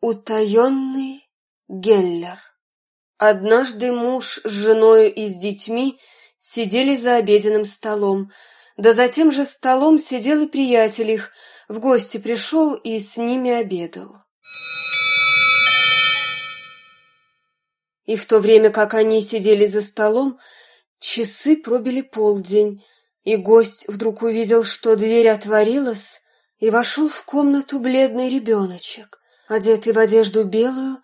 Утаенный Геллер. Однажды муж с женой и с детьми сидели за обеденным столом, да за тем же столом сидел и приятель их, в гости пришел и с ними обедал. И в то время, как они сидели за столом, часы пробили полдень, и гость вдруг увидел, что дверь отворилась, и вошел в комнату бледный ребеночек, одетый в одежду белую,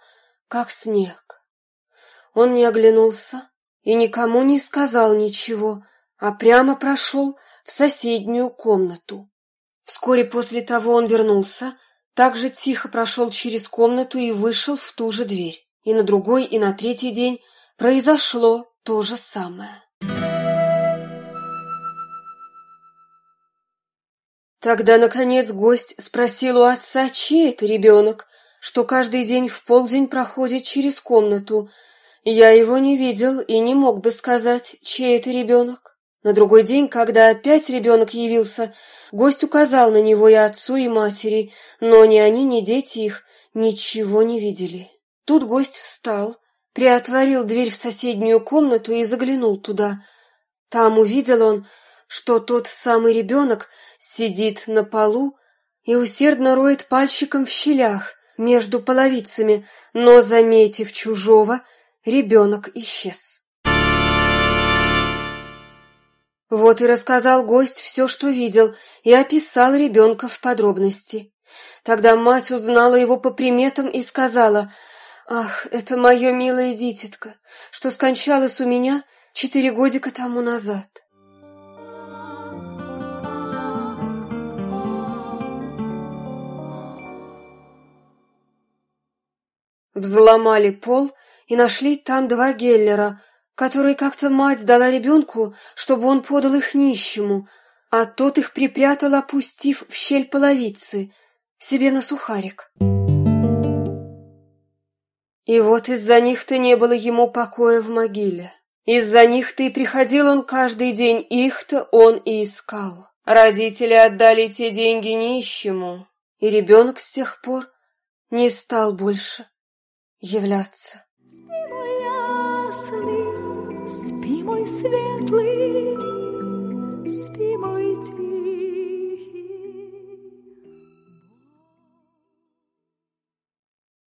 как снег. Он не оглянулся и никому не сказал ничего, а прямо прошел в соседнюю комнату. Вскоре после того он вернулся, также тихо прошел через комнату и вышел в ту же дверь. И на другой, и на третий день произошло то же самое. Тогда, наконец, гость спросил у отца, чей это ребенок, что каждый день в полдень проходит через комнату. Я его не видел и не мог бы сказать, чей это ребенок. На другой день, когда опять ребенок явился, гость указал на него и отцу, и матери, но ни они, ни дети их ничего не видели. Тут гость встал, приотворил дверь в соседнюю комнату и заглянул туда. Там увидел он, что тот самый ребенок сидит на полу и усердно роет пальчиком в щелях между половицами, но, заметив чужого, ребенок исчез. Вот и рассказал гость все, что видел, и описал ребенка в подробности. Тогда мать узнала его по приметам и сказала, «Ах, это мое милое дитятко, что скончалось у меня четыре годика тому назад». Взломали пол и нашли там два геллера, которые как-то мать дала ребенку, чтобы он подал их нищему, а тот их припрятал, опустив в щель половицы, себе на сухарик. И вот из-за них-то не было ему покоя в могиле. Из-за них-то и приходил он каждый день, их-то он и искал. Родители отдали те деньги нищему, и ребенок с тех пор не стал больше являться. Спи, мой ясный, спи, мой светлый,